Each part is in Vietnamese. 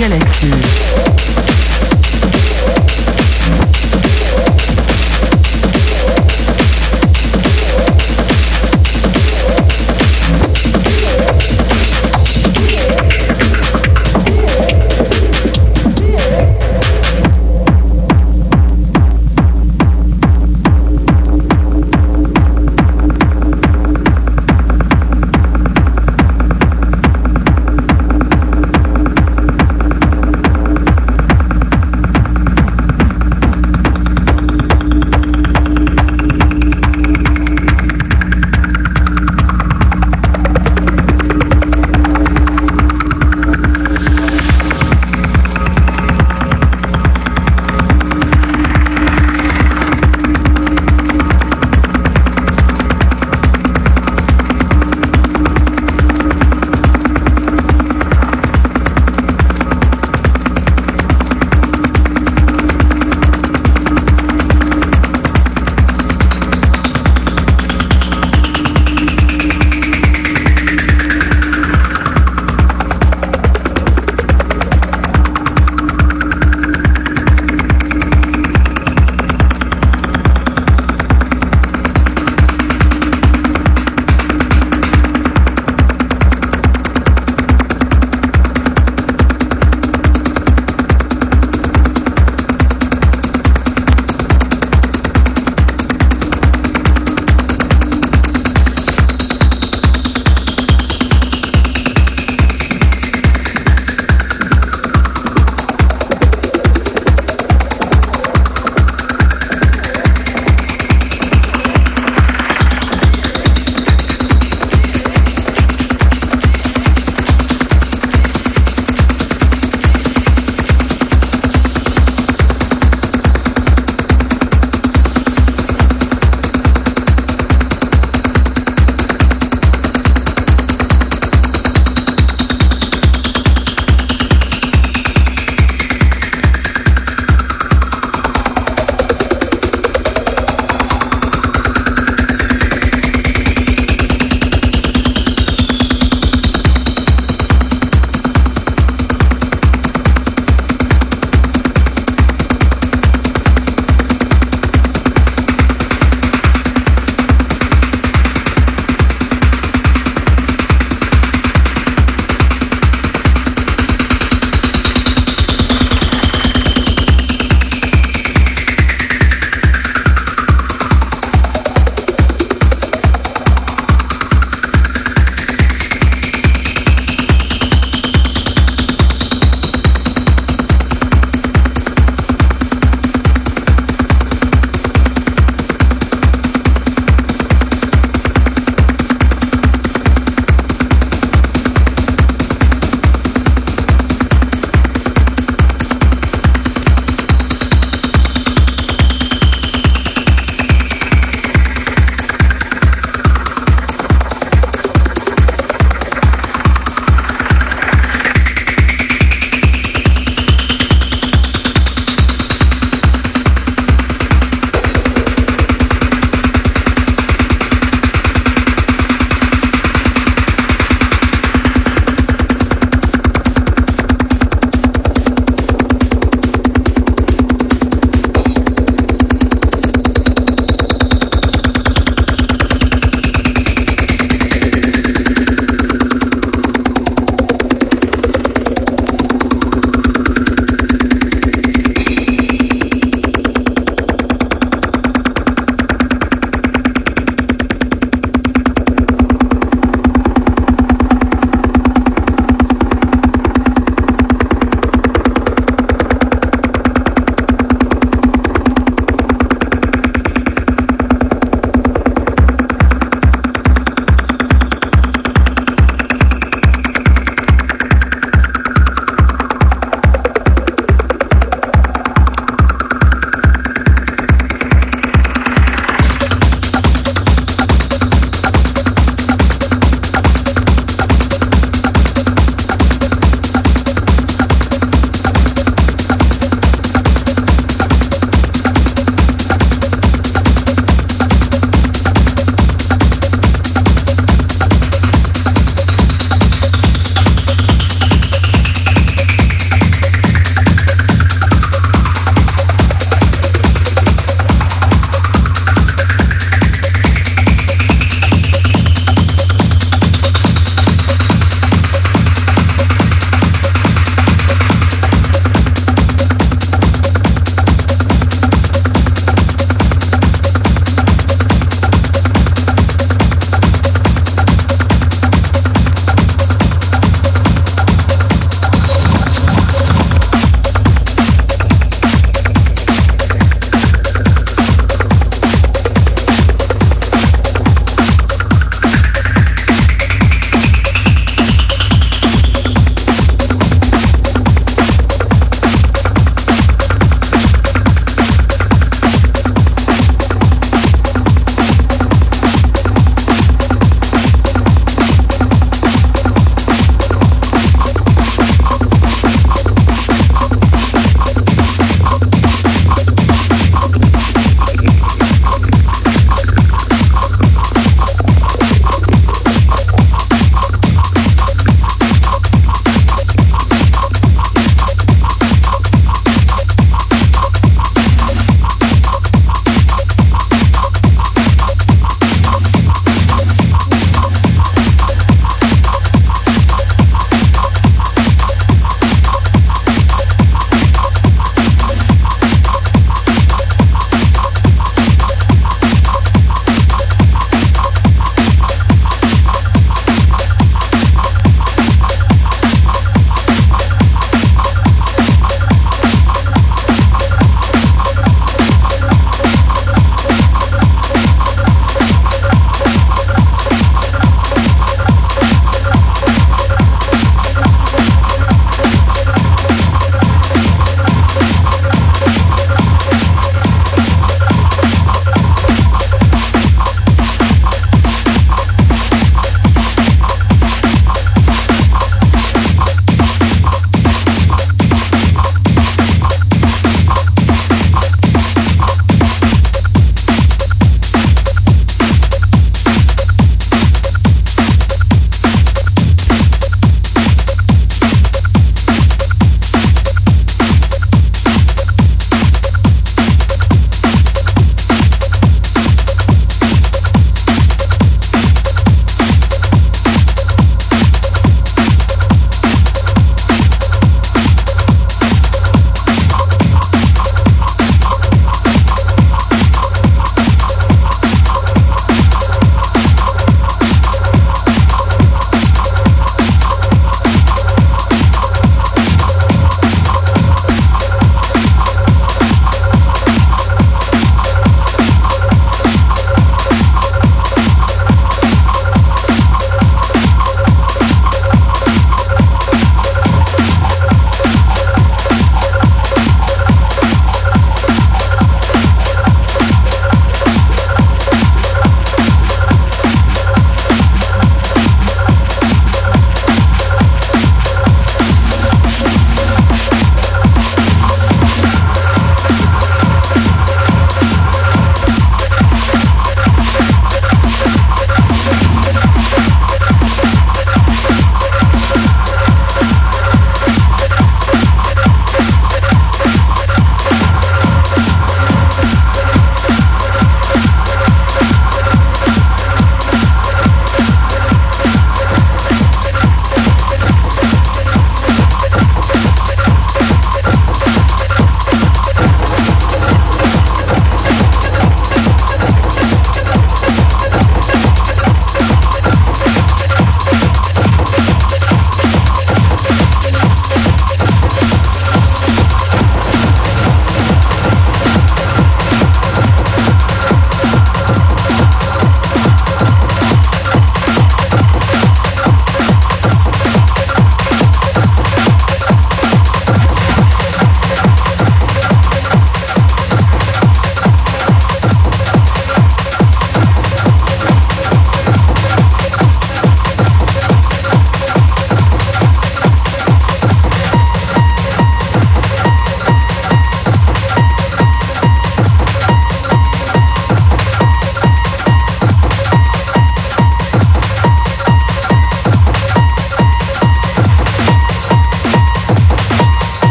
Galaxy.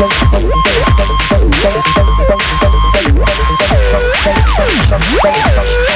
Thank you.